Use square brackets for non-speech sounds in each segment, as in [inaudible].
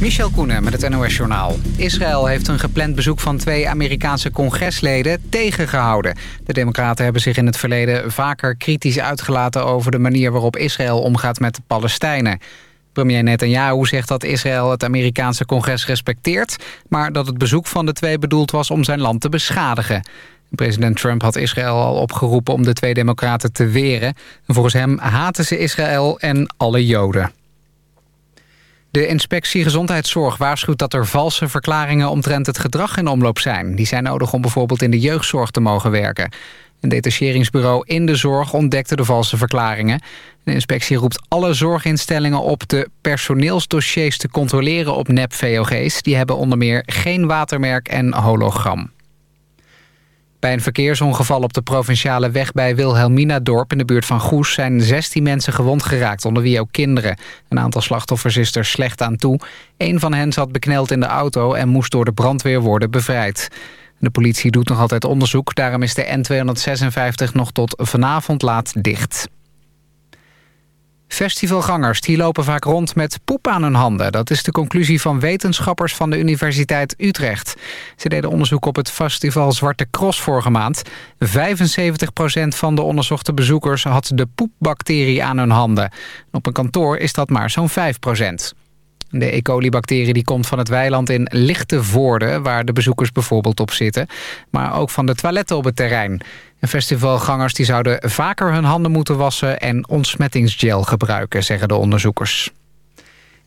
Michel Koenen met het NOS-journaal. Israël heeft een gepland bezoek van twee Amerikaanse congresleden tegengehouden. De democraten hebben zich in het verleden vaker kritisch uitgelaten... over de manier waarop Israël omgaat met de Palestijnen. Premier Netanyahu zegt dat Israël het Amerikaanse congres respecteert... maar dat het bezoek van de twee bedoeld was om zijn land te beschadigen. President Trump had Israël al opgeroepen om de twee democraten te weren. volgens hem haten ze Israël en alle Joden. De inspectie Gezondheidszorg waarschuwt dat er valse verklaringen omtrent het gedrag in omloop zijn. Die zijn nodig om bijvoorbeeld in de jeugdzorg te mogen werken. Een detacheringsbureau in de zorg ontdekte de valse verklaringen. De inspectie roept alle zorginstellingen op de personeelsdossiers te controleren op nep-VOG's. Die hebben onder meer geen watermerk en hologram. Bij een verkeersongeval op de provinciale weg bij Wilhelmina-dorp in de buurt van Goes zijn 16 mensen gewond geraakt, onder wie ook kinderen. Een aantal slachtoffers is er slecht aan toe. Een van hen zat bekneld in de auto en moest door de brandweer worden bevrijd. De politie doet nog altijd onderzoek, daarom is de N256 nog tot vanavond laat dicht. Festivalgangers die lopen vaak rond met poep aan hun handen. Dat is de conclusie van wetenschappers van de Universiteit Utrecht. Ze deden onderzoek op het festival Zwarte Cross vorige maand. 75% van de onderzochte bezoekers had de poepbacterie aan hun handen. Op een kantoor is dat maar zo'n 5 de E. coli-bacterie die komt van het weiland in lichte voorden... waar de bezoekers bijvoorbeeld op zitten. Maar ook van de toiletten op het terrein. En festivalgangers die zouden vaker hun handen moeten wassen... en ontsmettingsgel gebruiken, zeggen de onderzoekers.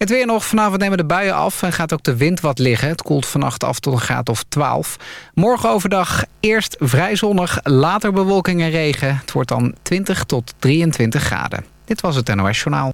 Het weer nog. Vanavond nemen de buien af en gaat ook de wind wat liggen. Het koelt vannacht af tot een graad of 12. Morgen overdag eerst vrij zonnig, later bewolking en regen. Het wordt dan 20 tot 23 graden. Dit was het NOS Journaal.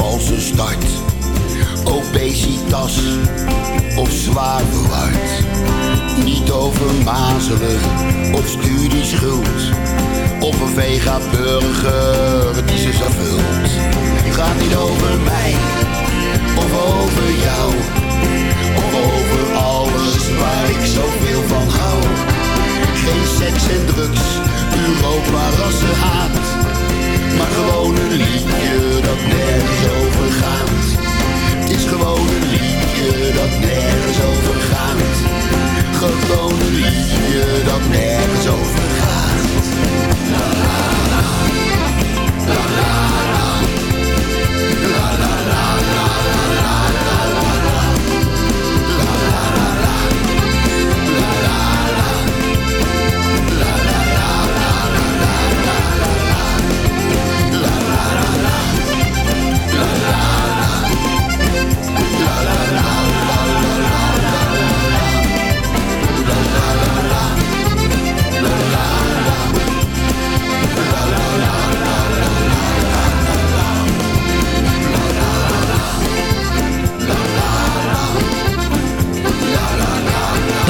Valse start, obesitas of zwaar verward. Niet over mazelen of studieschuld Of een vegaburger die ze zo vult. Het gaat niet over mij of over jou. Of over alles waar ik zoveel van hou. Geen seks en drugs, Europa rassenhaat Maar gewoon een liedje dat nergens over gaat. Is gewoon een liedje dat nergens over gaat gewoon een liedje dat nergens over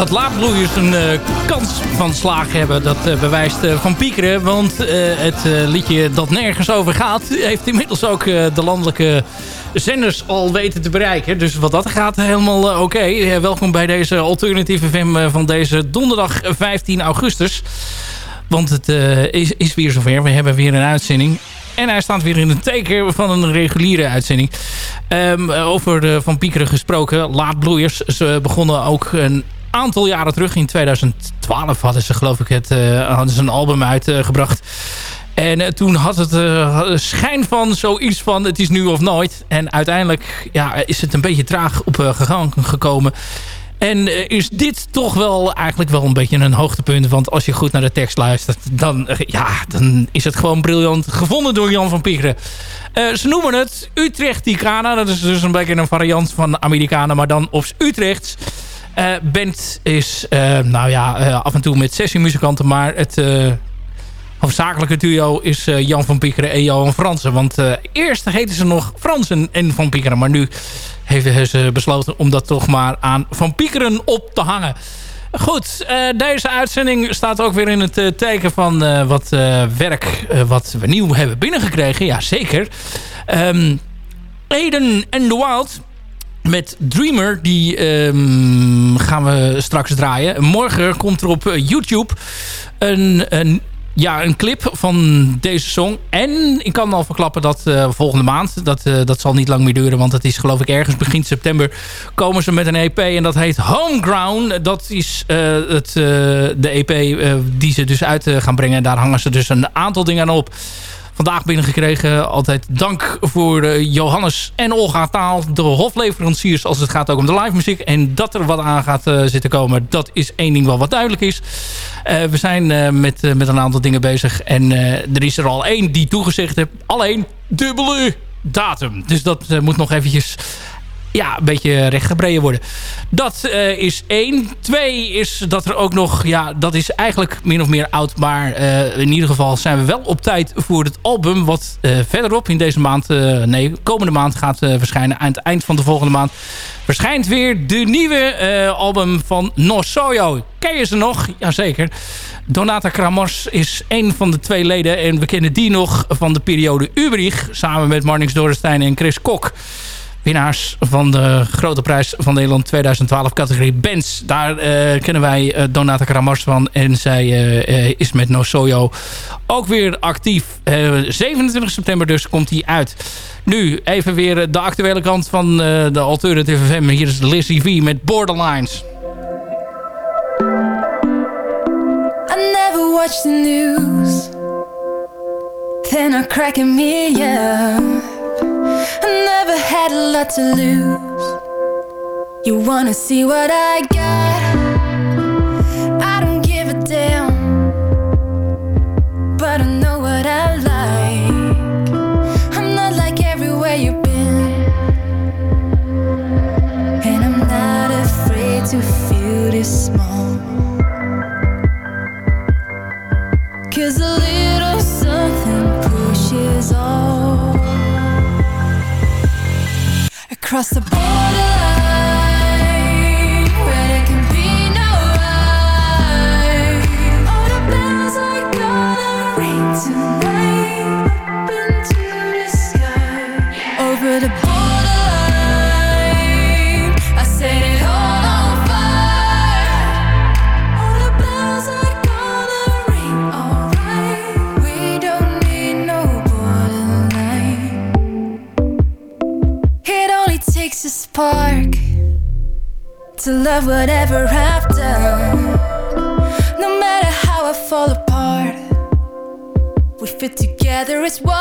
laadbloeiers een uh, kans van slagen hebben. Dat uh, bewijst Van Piekeren. Want het liedje dat nergens over gaat... heeft inmiddels ook de landelijke zenders al weten te bereiken. Dus wat dat gaat, helemaal oké. welkom bij deze alternatieve FM van deze donderdag 15 augustus. Want het is, is weer zover. We hebben weer een uitzending. En hij staat weer in het teken van een reguliere uitzending. Um, over Van Piekeren gesproken, laadbloeiers. Ze begonnen ook een aantal jaren terug. In 2012 hadden ze geloof ik het, uh, hadden ze een album uitgebracht. en uh, toen had het uh, schijn van zoiets van het is nu of nooit. En uiteindelijk ja, is het een beetje traag op gang gekomen. En uh, is dit toch wel eigenlijk wel een beetje een hoogtepunt. Want als je goed naar de tekst luistert, dan, uh, ja, dan is het gewoon briljant gevonden door Jan van Piekeren. Uh, ze noemen het Utrechticana. Dat is dus een beetje een variant van Amerikanen, maar dan op Utrechts. Band is, nou ja, af en toe met sessiemuzikanten, maar het hoofdzakelijke duo is Jan van Piekeren en Johan Fransen. Want eerst heten ze nog Fransen en Van Piekeren, maar nu hebben ze besloten om dat toch maar aan Van Piekeren op te hangen. Goed, deze uitzending staat ook weer in het teken van wat werk wat we nieuw hebben binnengekregen. Ja, zeker. Um, Eden and the Wild met Dreamer, die um, gaan we straks draaien. Morgen komt er op YouTube een, een ja, een clip van deze song. En ik kan al verklappen dat uh, volgende maand, dat, uh, dat zal niet lang meer duren, want het is geloof ik ergens begin september, komen ze met een EP en dat heet Homeground. Dat is het, de EP die ze dus uit gaan brengen. Daar hangen ze dus een aantal dingen aan op vandaag binnengekregen. Altijd dank voor uh, Johannes en Olga Taal, de hofleveranciers als het gaat ook om de live muziek. En dat er wat aan gaat uh, zitten komen, dat is één ding wel wat duidelijk is. Uh, we zijn met, met een aantal dingen bezig en er is er al één die toegezegd heeft. Alleen dubbele datum. Dus dat moet nog eventjes ja, een beetje rechtgebreien worden. Dat uh, is één. Twee is dat er ook nog... Ja, dat is eigenlijk min of meer oud. Maar uh, in ieder geval zijn we wel op tijd voor het album... wat uh, verderop in deze maand... nee, komende maand gaat verschijnen. Aan het eind van de volgende maand... verschijnt weer de nieuwe album van Nosoyo. Ken je ze nog? Jazeker. Donata Kramors is een van de twee leden. En we kennen die nog van de periode Ubrich. Samen met Marnix Dorenstein en Chris Kok winnaars van de Grote Prijs van Nederland 2012 categorie Bands. Daar uh, kennen wij uh, Donata Kramars van. En zij uh, is met No Soyo ook weer actief. 27 september dus komt hij uit. Nu even weer de actuele kant van de Alternative FM. Hier is Lizzie V met Borderlines. I never watch the news Then I crack a million I never had a lot to lose. You wanna see what I got? To whatever I've done. No matter how I fall apart, we fit together as one.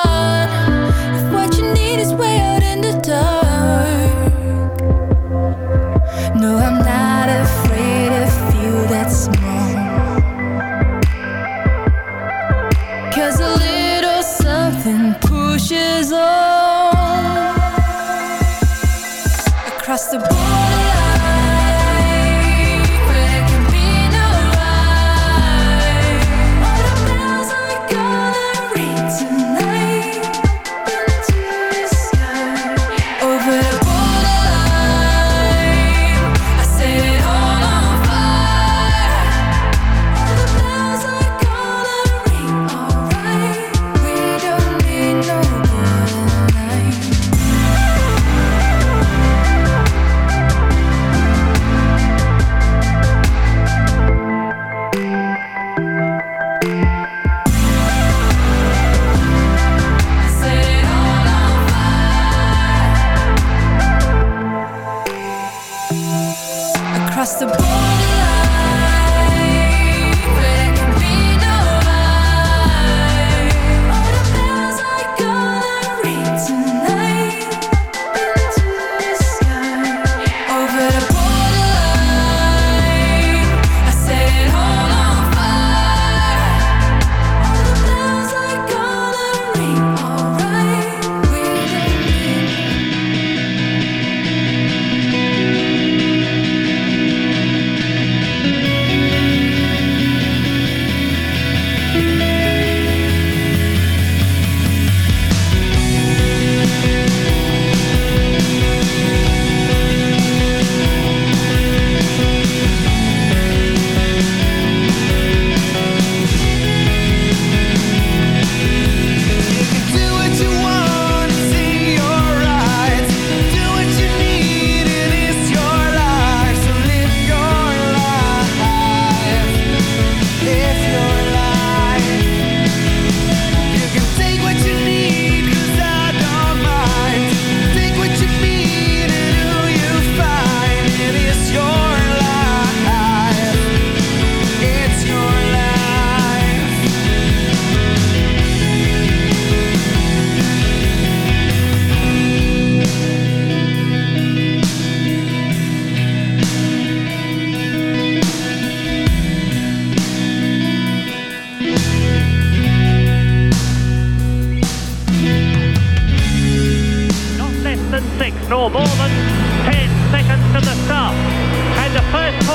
across the board.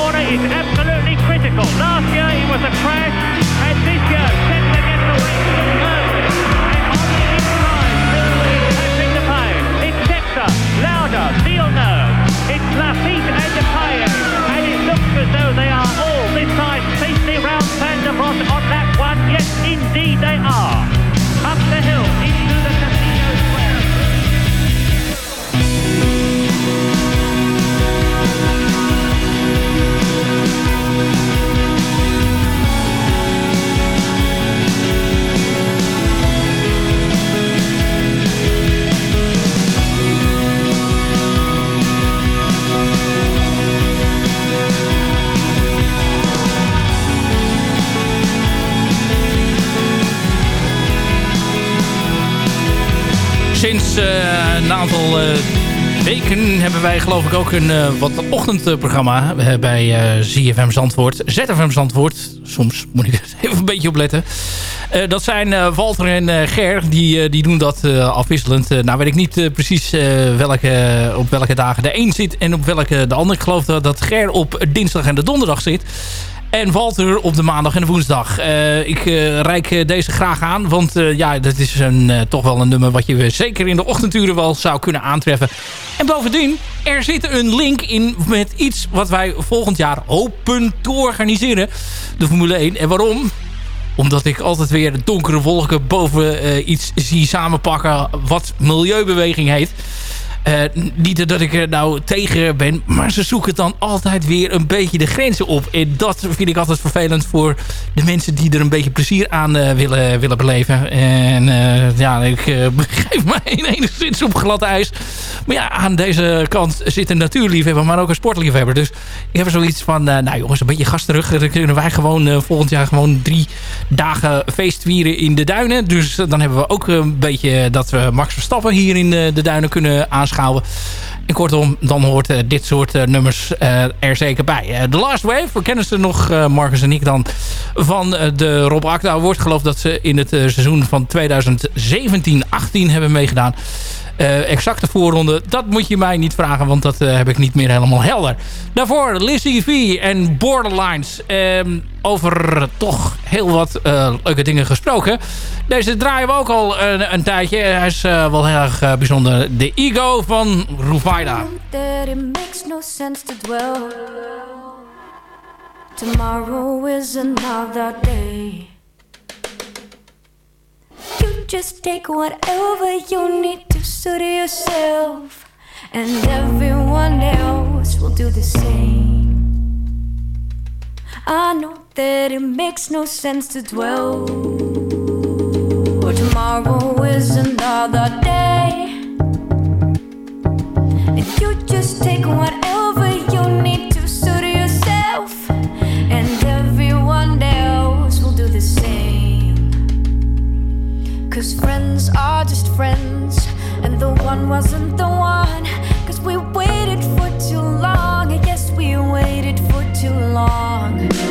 corner is absolutely critical. Last year it was a crash, and this year Tesla gets away with it perfect. And on the inside, who is tapping the pay? It's louder, Lauda, Villeneuve, it's Lafitte and the Depay, and it looks as though they are all this time safely round Van on that one. Yes, indeed they are. Wij geloof ik ook een uh, wat ochtendprogramma bij eh, ZFM Zandvoort. ZFM Zandvoort. Soms moet ik er [laughs] even een beetje op letten. dat zijn Walter en Ger. Die, die doen dat afwisselend. nou weet ik niet precies welke, op welke dagen de een zit en op welke de ander. Ik geloof dat, dat Ger op dinsdag en de donderdag zit. En Walter op de maandag en de woensdag. Uh, ik uh, reik deze graag aan. Want ja, dat is een, toch wel een nummer wat je zeker in de ochtenduren wel zou kunnen aantreffen. En bovendien, er zit een link in met iets wat wij volgend jaar hopen te organiseren. De Formule 1. En waarom? Omdat ik altijd weer donkere wolken boven iets zie samenpakken wat milieubeweging heet. Uh, niet dat ik er nou tegen ben, maar ze zoeken dan altijd weer een beetje de grenzen op. En dat vind ik altijd vervelend voor de mensen die er een beetje plezier aan uh, willen, willen beleven. En uh, ja, ik [laughs] geef mij [laughs] enigszins op glad ijs. Maar ja, aan deze kant zit een natuurliefhebber, maar ook een sportliefhebber. Dus ik heb zoiets van, nou jongens, een beetje gas terug. Dan kunnen wij gewoon volgend jaar gewoon drie dagen feestvieren in de duinen. Dus dan hebben we ook een beetje dat we Max Verstappen hier in de duinen kunnen aansluiten en kortom, dan hoort uh, dit soort uh, nummers uh, er zeker bij. The Last Wave, we kennen ze nog, Marcus en ik dan, van de Rob Akda wordt geloof dat ze in het seizoen van 2017-18 hebben meegedaan. Uh, exacte voorronde, dat moet je mij niet vragen, want dat uh, heb ik niet meer helemaal helder. Daarvoor Lizzie V en Borderlines. Um, over toch heel wat uh, leuke dingen gesproken. Deze draaien we ook al een, een tijdje. Hij is wel heel erg bijzonder. De Ego van Rufaida. Tomorrow is another day. You just take whatever you need to suit yourself, and everyone else will do the same. I know that it makes no sense to dwell. Tomorrow is another day, and you just take whatever you Cause friends are just friends, and the one wasn't the one. Cause we waited for too long, I guess we waited for too long.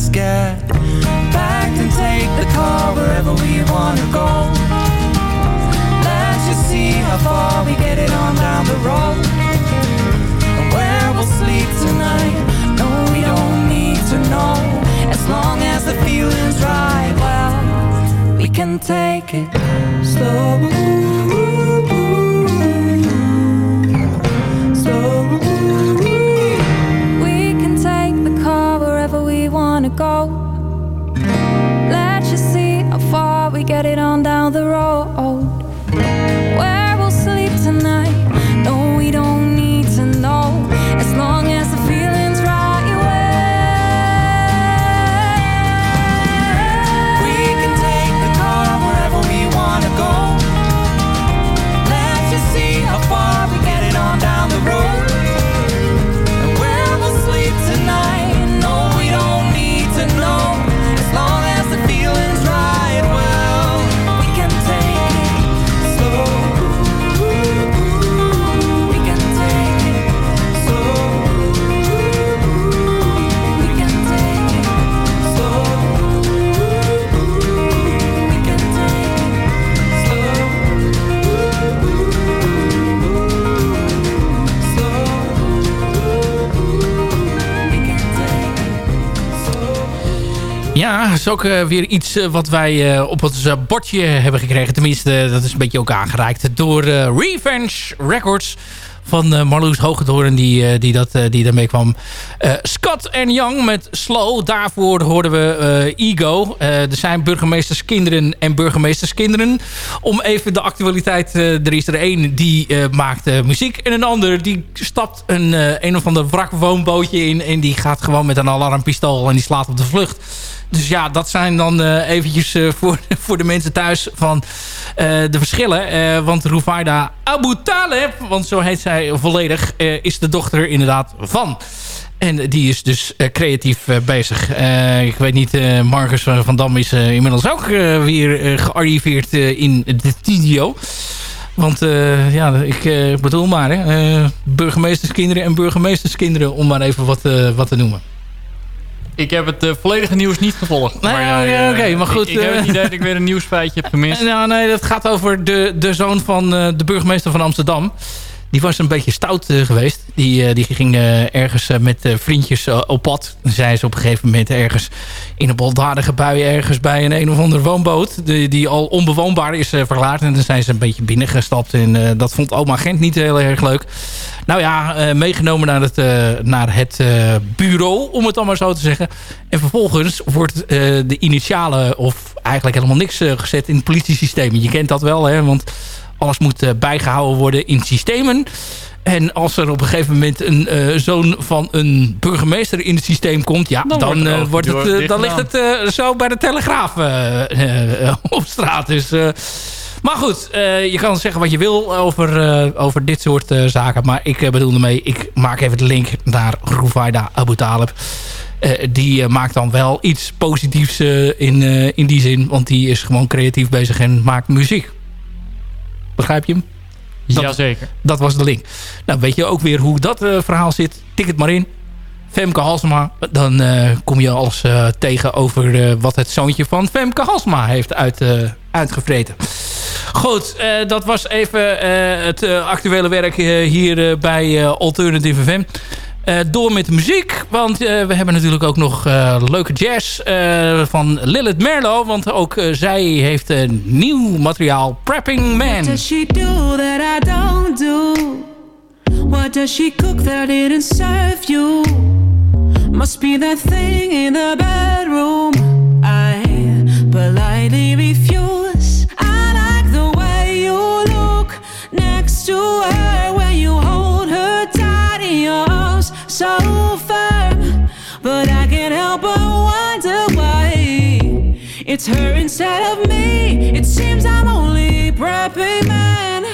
let's get packed and take the car wherever we wanna go. Let's just see how far we get it on down the road. Where we'll sleep tonight, no, we don't need to know. As long as the feeling's right, well, we can take it slow. it on down. Is ook weer iets wat wij op het bordje hebben gekregen. Tenminste, dat is een beetje ook aangereikt door Revenge Records van uh, Marloes Hogendoorn die, uh, die, dat, uh, die daarmee kwam. Scott en Young met Slow. Daarvoor hoorden we Ego. er zijn burgemeesterskinderen en burgemeesterskinderen. Om even de actualiteit... er is er één die maakt muziek. En een ander die stapt een, een of ander wrakwoonbootje in. En die gaat gewoon met een alarmpistool en die slaat op de vlucht. Dus ja, dat zijn dan uh, eventjes uh, voor, [laughs] voor de mensen thuis van uh, de verschillen. want Rufaida Abu Taleb, want zo heet zij volledig, is de dochter inderdaad van. En die is dus creatief bezig. ik weet niet, Marcus van Dam is inmiddels ook weer gearriveerd in de studio. Want ja, ik bedoel maar, burgemeesterskinderen en burgemeesterskinderen... om maar even wat, wat te noemen. Ik heb het uh, volledige nieuws niet gevolgd. Nee, maar, oké, maar goed. Ik, ik heb het idee dat ik weer een nieuwsfeitje heb gemist. [laughs] Nou, nee, dat gaat over de, de zoon van de burgemeester van Amsterdam. Die was een beetje stout uh, geweest. Die, die ging ergens met vriendjes op pad. Dan zijn ze op een gegeven moment ergens in een baldadige bui... ergens bij een een of andere woonboot... die, die al onbewoonbaar is verklaard. En dan zijn ze een beetje binnengestapt. En dat vond oma Gent niet heel erg leuk. Nou ja, meegenomen naar het, naar het bureau, om het dan maar zo te zeggen. En vervolgens wordt de initiale of eigenlijk helemaal niks gezet in het politiesysteem. Je kent dat wel, hè, want alles moet bijgehouden worden in systemen. En als er op een gegeven moment een uh, zoon van een burgemeester in het systeem komt... ja, dan, dan, uh, wordt het, uh, dan ligt het zo bij de Telegraaf [laughs] op straat. Dus maar goed, je kan zeggen wat je wil over, over dit soort zaken. Maar ik bedoel ermee, ik maak even de link naar Rufaida Abu Talib. die maakt dan wel iets positiefs in, in die zin. Want die is gewoon creatief bezig en maakt muziek. Begrijp je hem? Dat, Jazeker. Dat was de link. Nou, weet je ook weer hoe dat verhaal zit? Tik het maar in. Femke Halsema. Dan uh, kom je alles uh, tegen over wat het zoontje van Femke Halsema heeft uit, uitgevreten. Goed, dat was even het actuele werk hier bij Alternative FM. Door met de muziek, want we hebben natuurlijk ook nog leuke jazz van Lilith Merlo. Want ook zij heeft een nieuw materiaal, Prepping Man. What does she do that I don't do? What does she cook that didn't serve you? Must be that thing in the bedroom. I politely refuse. It's her instead of me. It seems I'm only prepping man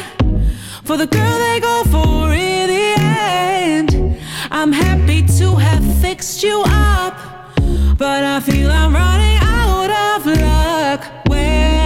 for the girl they go for in the end. I'm happy to have fixed you up, but I feel I'm running out of luck. Where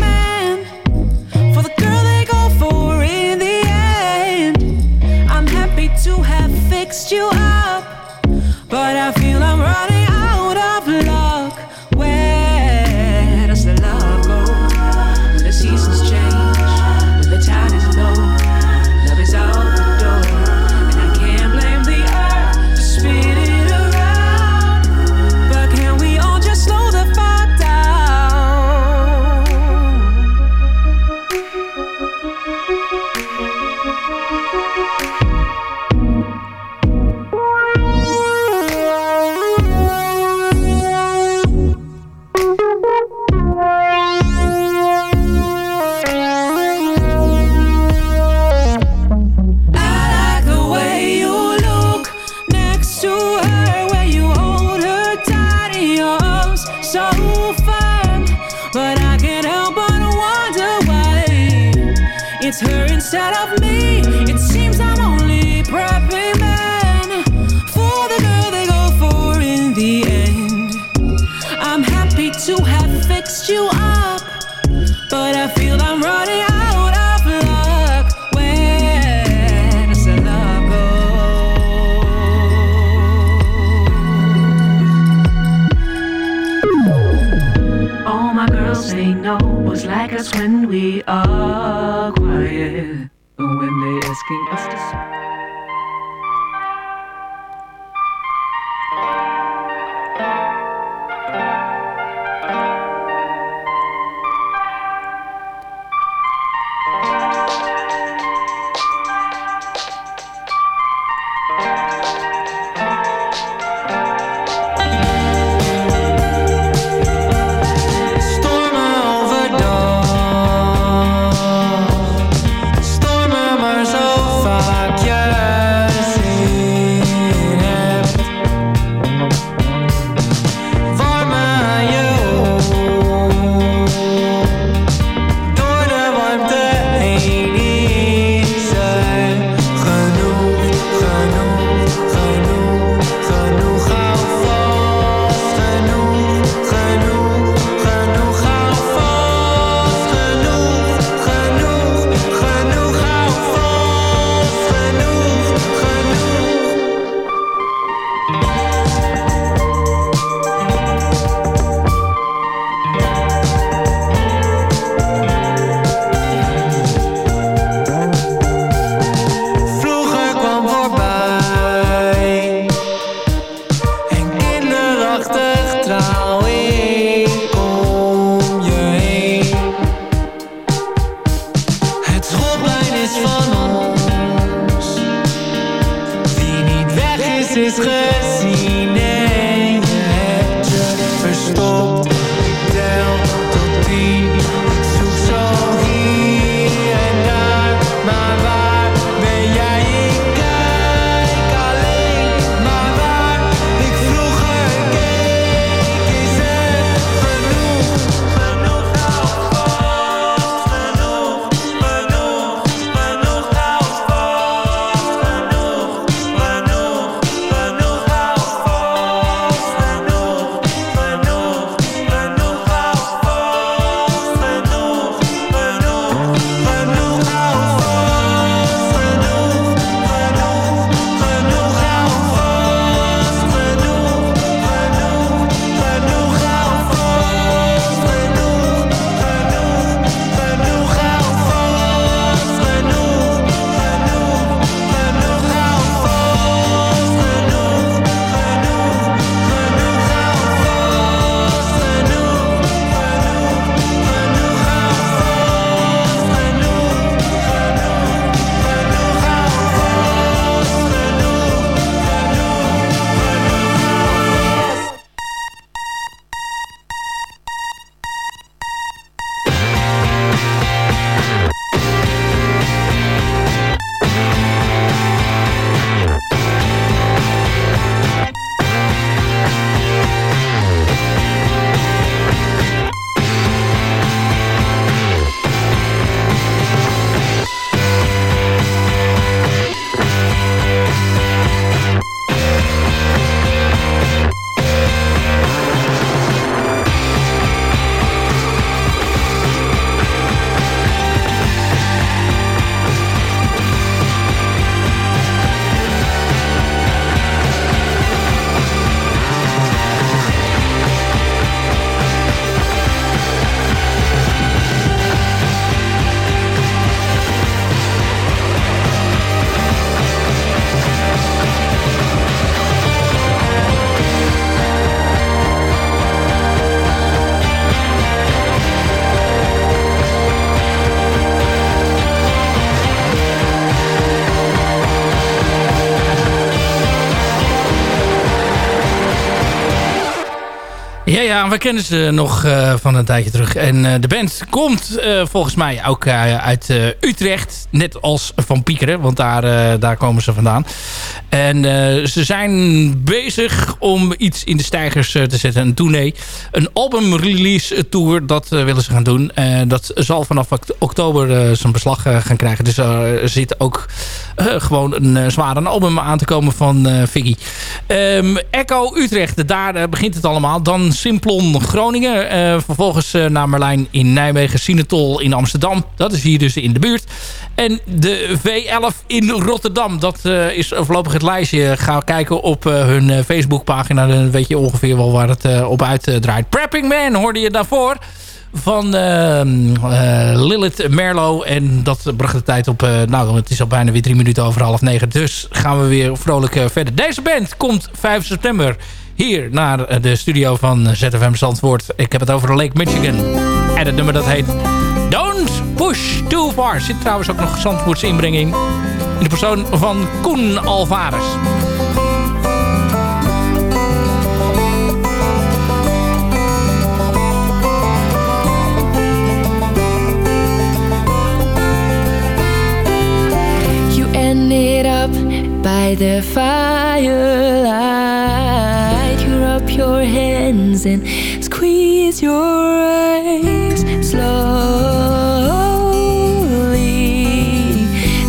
fixed you up, but I Ja, ja, we kennen ze nog uh, van een tijdje terug. En uh, de band komt uh, volgens mij ook uit Utrecht. Net als Van Piekeren, want daar, daar komen ze vandaan. En ze zijn bezig om iets in de stijgers te zetten. Een tournee. Een album-release tour, dat willen ze gaan doen. dat zal vanaf oktober zijn beslag gaan krijgen. Dus er zit ook gewoon een zware album aan te komen van Figgy. Um, Echo Utrecht, daar begint het allemaal. Dan Simplon Groningen. Uh, vervolgens uh, naar Merlijn in Nijmegen. Sinetol in Amsterdam. Dat is hier dus in de buurt. En de V11 in Rotterdam. Dat uh, is voorlopig het lijstje. Ga kijken op hun Facebookpagina. Dan weet je ongeveer wel waar het op uitdraait. Prepping Man hoorde je daarvoor van uh, Lilith Merlo. En dat bracht de tijd op... Nou, het is al bijna weer drie minuten over half negen. Dus gaan we weer vrolijk verder. Deze band komt 5 september hier naar de studio van ZFM Zandvoort. Ik heb het over Lake Michigan. En het nummer dat heet Don't Push Too Far. Zit trouwens ook nog Zandvoortse inbrenging in de persoon van Koen Alvarez. You ended up by the firelight your hands and squeeze your eyes slowly.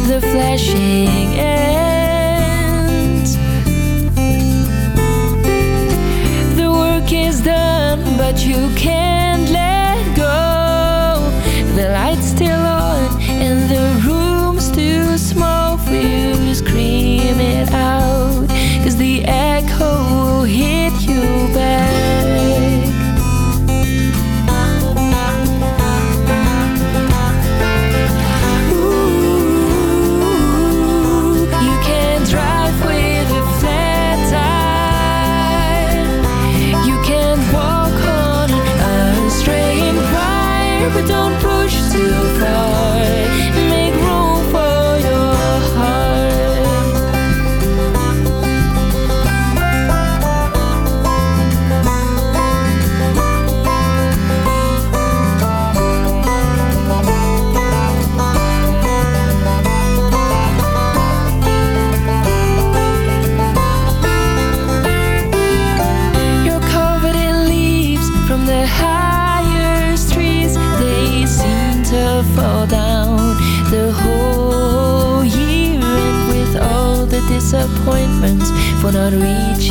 The flashing ends. The work is done, but you can't for not reaching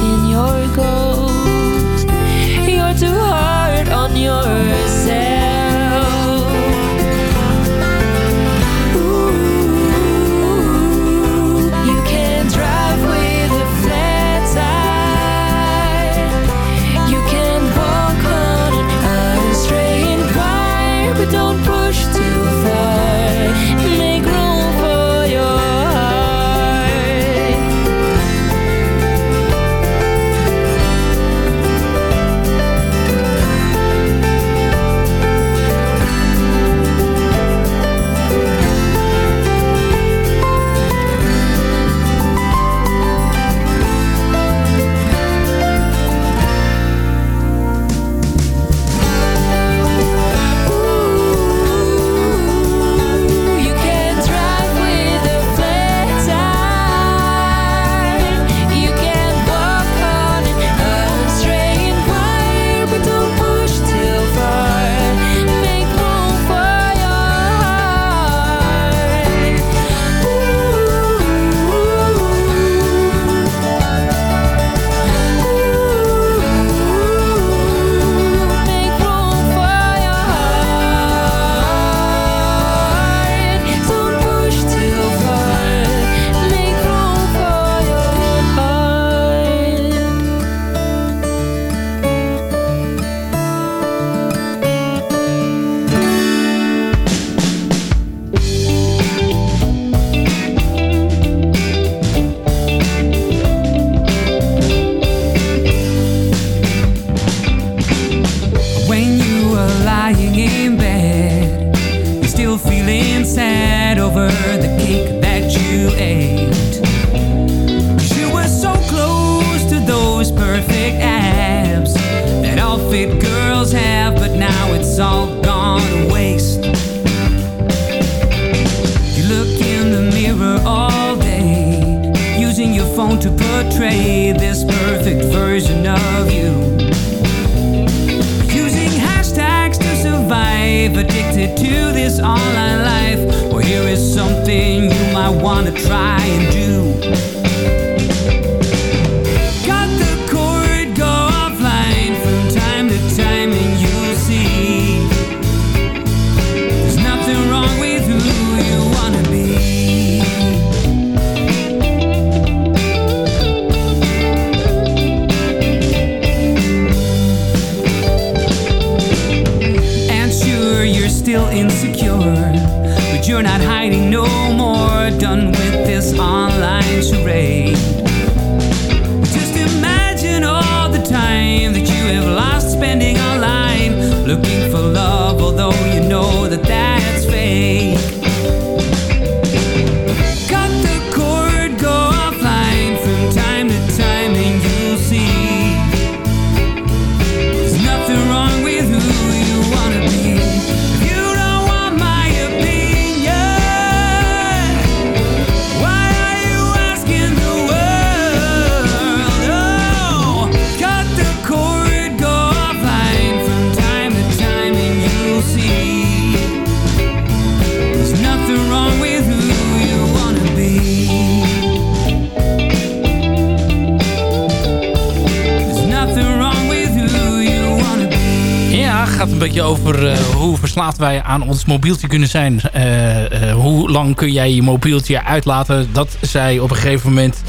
mobieltje kunnen zijn. Eh, eh, hoe lang kun jij je mobieltje uitlaten? Dat zei op een gegeven moment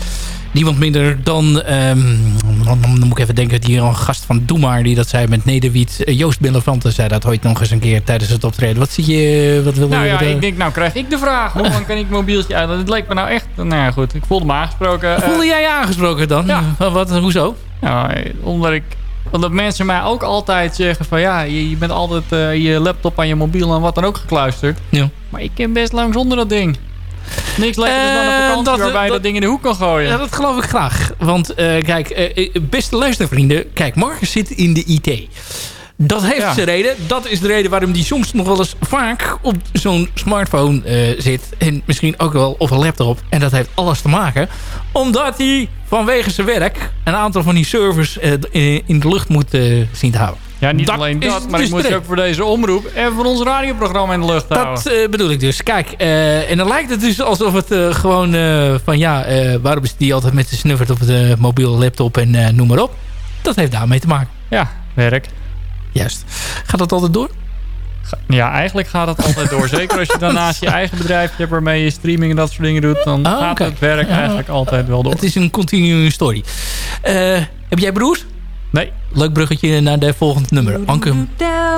niemand minder dan... ehm, dan, dan moet ik even denken, die een gast van Doe Maar die dat zei met Nederwiet. Eh, Joost Billevante zei dat ooit nog eens een keer tijdens het optreden. Wat zie je? Wat wil Nou je- ja, eh, ik denk, nou krijg ik de vraag. Hoe lang kan ik mobieltje uit? Het leek me nou echt... Nou ja, goed. Ik voelde me aangesproken. Voelde jij je aangesproken dan? Ja. Wat, hoezo? Nou, omdat ik... Omdat mensen mij ook altijd zeggen van... Ja, je, je bent altijd eh, je laptop aan je mobiel en wat dan ook gekluisterd. Ja. Maar ik ken best lang zonder dat ding. Niks lekkerder dan een Eh, vakantie dat- waarbij je dat- dat ding in de hoek kan gooien. Ja, dat geloof ik graag. Want eh, kijk, beste luistervrienden. Kijk, Marcus zit in de IT. Dat heeft Ja. zijn reden. Dat is de reden waarom die soms nog wel eens vaak op zo'n smartphone eh, zit. En misschien ook wel op een laptop. En dat heeft alles te maken. Omdat hij vanwege zijn werk een aantal van die servers eh, in- in de lucht moet eh, zien te houden. Ja, niet Dat alleen dat, maar dus ik moet je ook voor deze omroep en voor ons radioprogramma in de lucht houden. Dat eh, bedoel ik dus. Kijk, eh, en dan lijkt het dus alsof het eh, gewoon eh, van ja, eh, waarom is die altijd met de snuffert op de mobiele laptop en eh, noem maar op. Dat heeft daarmee te maken. Ja, werk. Juist. Gaat dat altijd door? Ja, eigenlijk gaat het altijd door. Zeker als je daarnaast je eigen bedrijfje hebt waarmee je streaming en dat soort dingen doet. Dan Ah, gaat het werk Ja. eigenlijk altijd wel door. Het is een continue story. Eh, heb jij broers? Nee. Leuk bruggetje naar de volgende nummer. Anke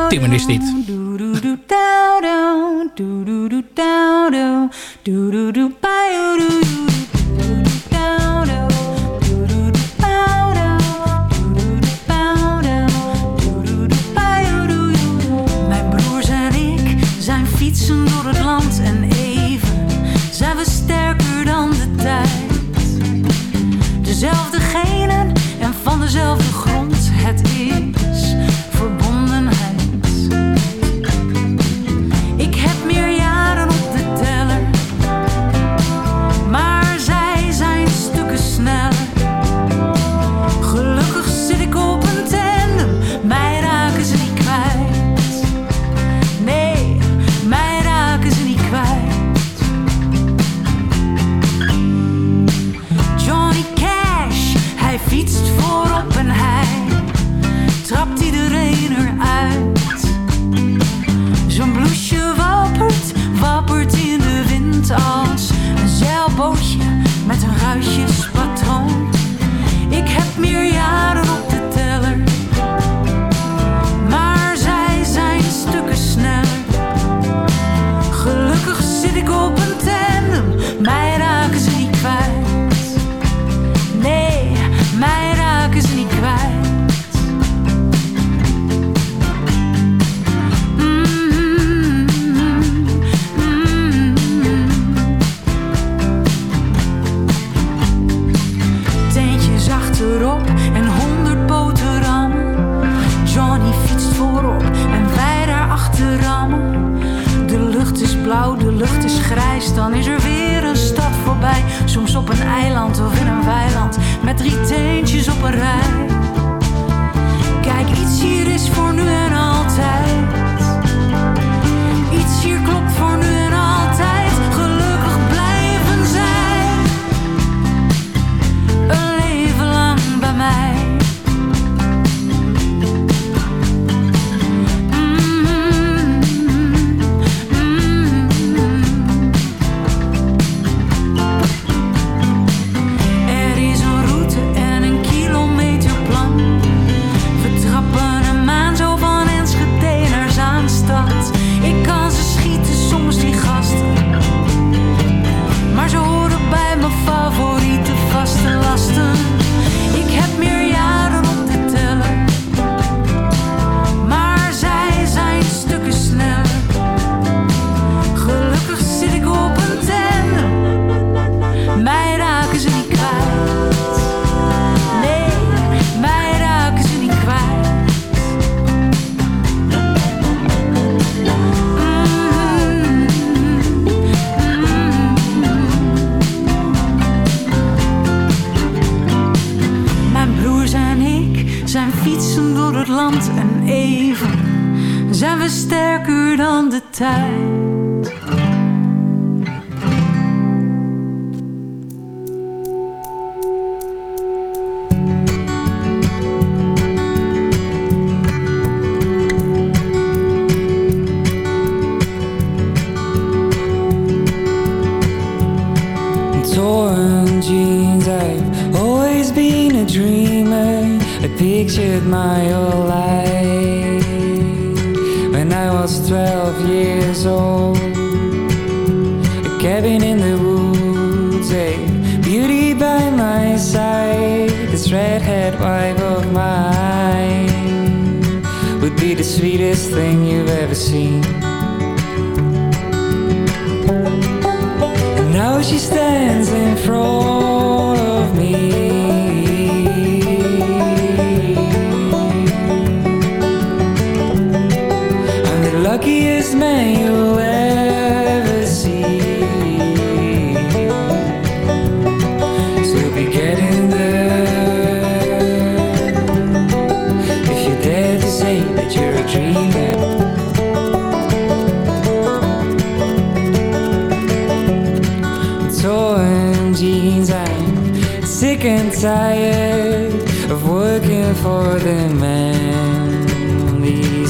Timmer is dit. En van dezelfde grond, het is trapt iedereen eruit.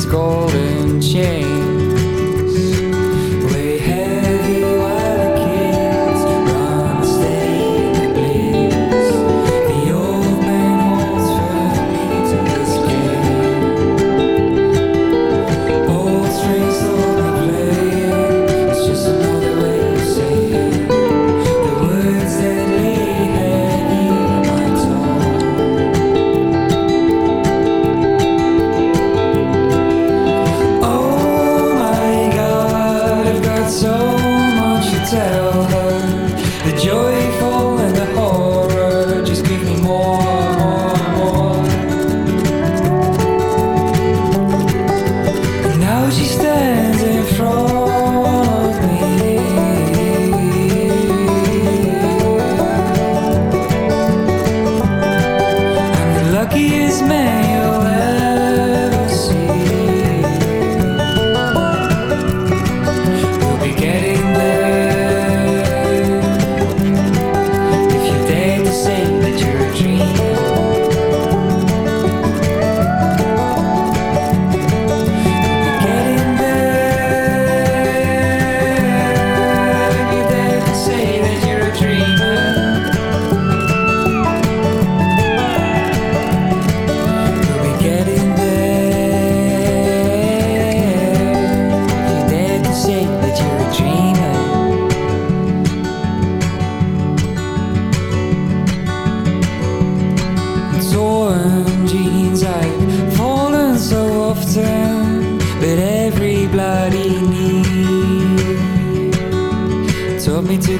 scolding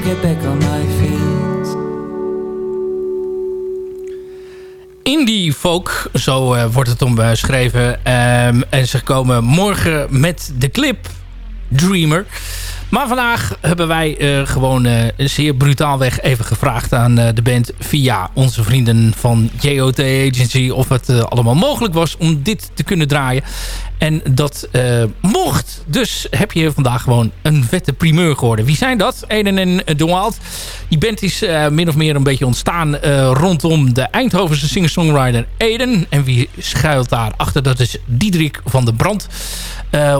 get back on my feet. Indie folk, zo eh, wordt het omschreven. Eh, um, ehm, en ze komen morgen met de clip Dreamer. Maar vandaag hebben wij eh, gewoon uh, zeer brutaalweg even gevraagd aan de band... via onze vrienden van JOT Agency of het allemaal mogelijk was om dit te kunnen draaien. En dat mocht. Dus heb je vandaag gewoon een vette primeur geworden. Wie zijn dat? Eden en De Wild. Die band is min of meer een beetje ontstaan rondom de Eindhovense singer-songwriter Eden. En wie schuilt daar achter? Dat is Diederik van der Brand.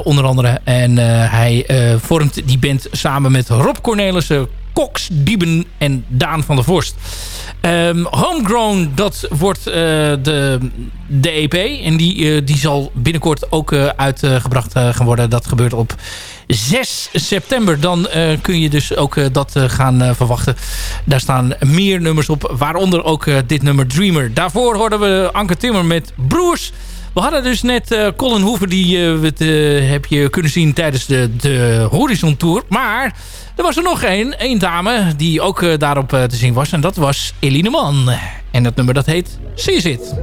onder andere. En hij vormt die band samen met Rob Cornelissen, Cox, Dieben en Daan van der Vorst. Um, Homegrown, dat wordt uh, de, de EP. En die, uh, die zal binnenkort ook uh, uitgebracht gaan worden. Dat gebeurt op 6 september. Dan kun je dus ook dat gaan verwachten. Daar staan meer nummers op. Waaronder ook dit nummer Dreamer. Daarvoor hoorden we Anke Timmer met Broers. We hadden dus net Colin Hoover, die het, heb je kunnen zien tijdens de, de Horizon Tour. Maar er was er nog één, één dame, die ook daarop te zien was. En dat was Eline Man. En dat nummer dat heet See It.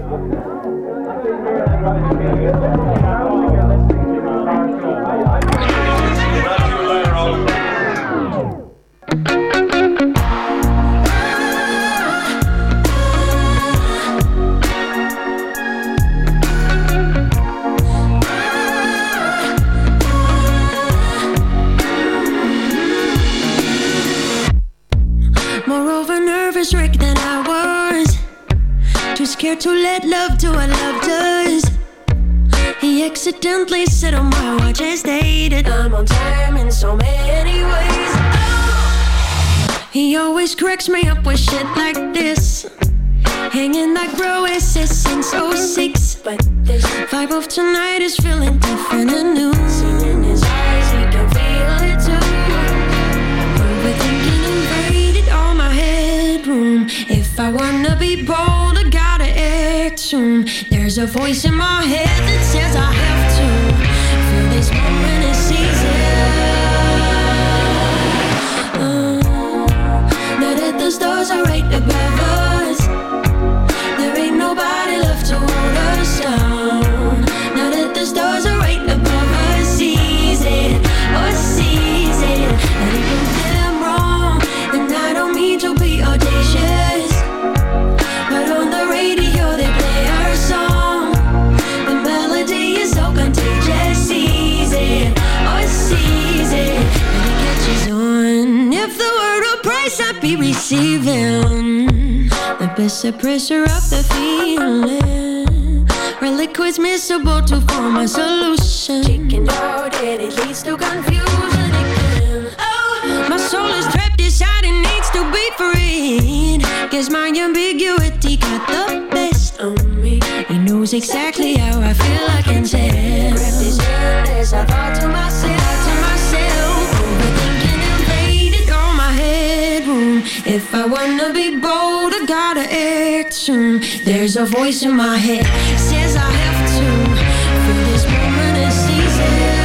Scared to let love do what love does. He accidentally said on my watch and stated I'm on time in so many ways. Oh. He always cracks me up with shit like this. Hanging like roses since 06. But this vibe of tonight is feeling different and new. I wanna be bold, I got tune. There's a voice in my head that says I have to feel this moment seize it. Uh, that the stars are right above us, receiving the best suppressor of the feeling. Reliquids miscible to form a solution. Chicken out and it leads to confusion again. Oh, my soul is trapped inside and needs to be freed. Guess my ambiguity got the best of me. He knows exactly how I feel, I can tell. Grab this hand as I thought to myself. If I wanna be bold, I gotta act soon. There's a voice in my head says I have to feel this moment and seize.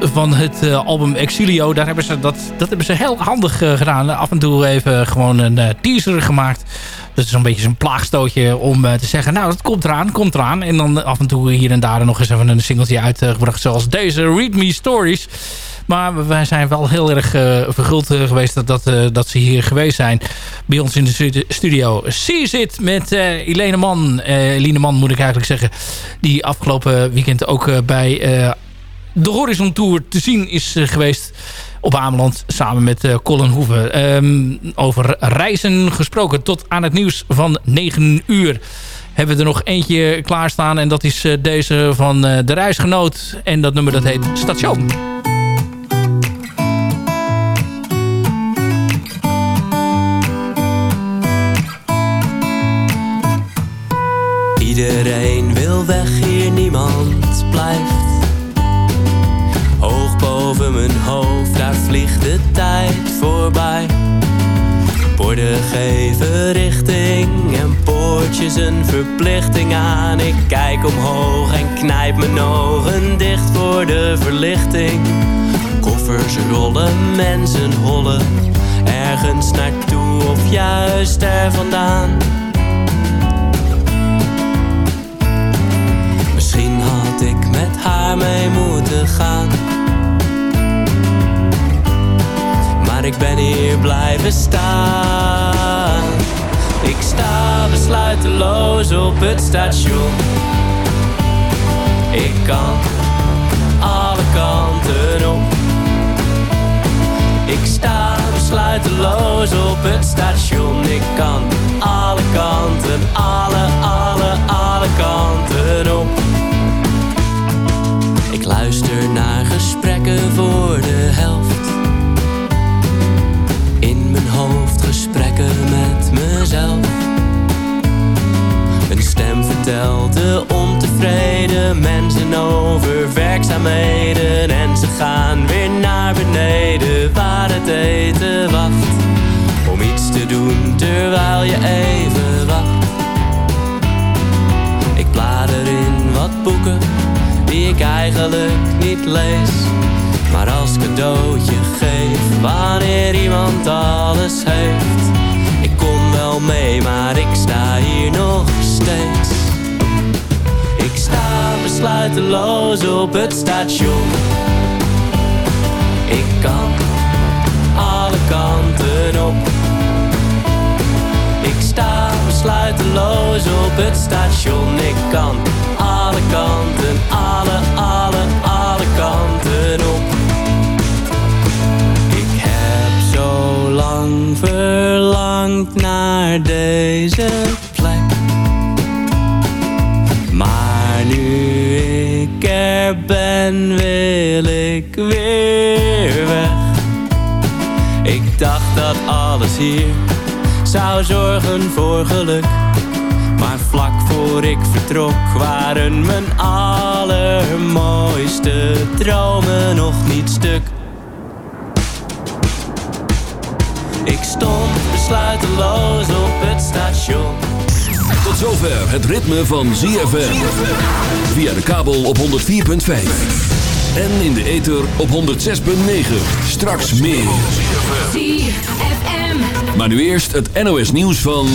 Van het eh, album Exilio. Daar hebben ze dat, dat hebben ze heel handig eh, gedaan. Af en toe even gewoon een eh, teaser gemaakt. Dat is een beetje zo'n plaagstootje om te zeggen... nou, dat komt eraan, komt eraan. En dan af en toe hier en daar nog eens even een singeltje uitgebracht... zoals deze Read Me Stories. Maar wij zijn wel heel erg verguld geweest dat, dat, dat ze hier geweest zijn. Bij ons in de stu- studio. Zie zit met Elene Man. Eline Man moet ik eigenlijk zeggen. Die afgelopen weekend ook bij de Horizon Tour te zien is eh, geweest op Ameland samen met eh, Colin Hoeven. Ehm, over reizen gesproken tot aan het nieuws van 9 uur. Hebben we er nog eentje klaarstaan en dat is eh, deze van de reisgenoot. En dat nummer dat heet Station. Iedereen wil weg hier, niemand blijft. Boven mijn hoofd, daar vliegt de tijd voorbij. Borden geven richting en poortjes een verplichting aan. Ik kijk omhoog en knijp mijn ogen dicht voor de verlichting. Koffers rollen, mensen hollen ergens naartoe of juist er vandaan. Misschien had ik met haar mee moeten gaan. Ik ben hier blijven staan. Ik sta besluiteloos op het station. Ik kan alle kanten op. Ik sta besluiteloos op het station. Ik kan alle kanten, alle, alle, alle kanten op. Ik luister naar gesprekken niet lees. Maar als cadeautje geef wanneer iemand alles heeft. Ik kom wel mee, maar ik sta hier nog steeds. Ik sta besluiteloos op het station. Ik kan alle kanten op. Ik sta besluiteloos op het station. Ik kan alle kanten, alle, alle, alle kanten op. Ik heb zo lang verlangd naar deze plek. Maar nu ik er ben, wil ik weer weg. Ik dacht dat alles hier zou zorgen voor geluk. Voor ik vertrok waren mijn allermooiste dromen nog niet stuk. Ik stond besluiteloos op het station. Tot zover het ritme van ZFM. Via de kabel op 104.5. En in de ether op 106.9. Straks meer. ZFM. Maar nu eerst het NOS nieuws van...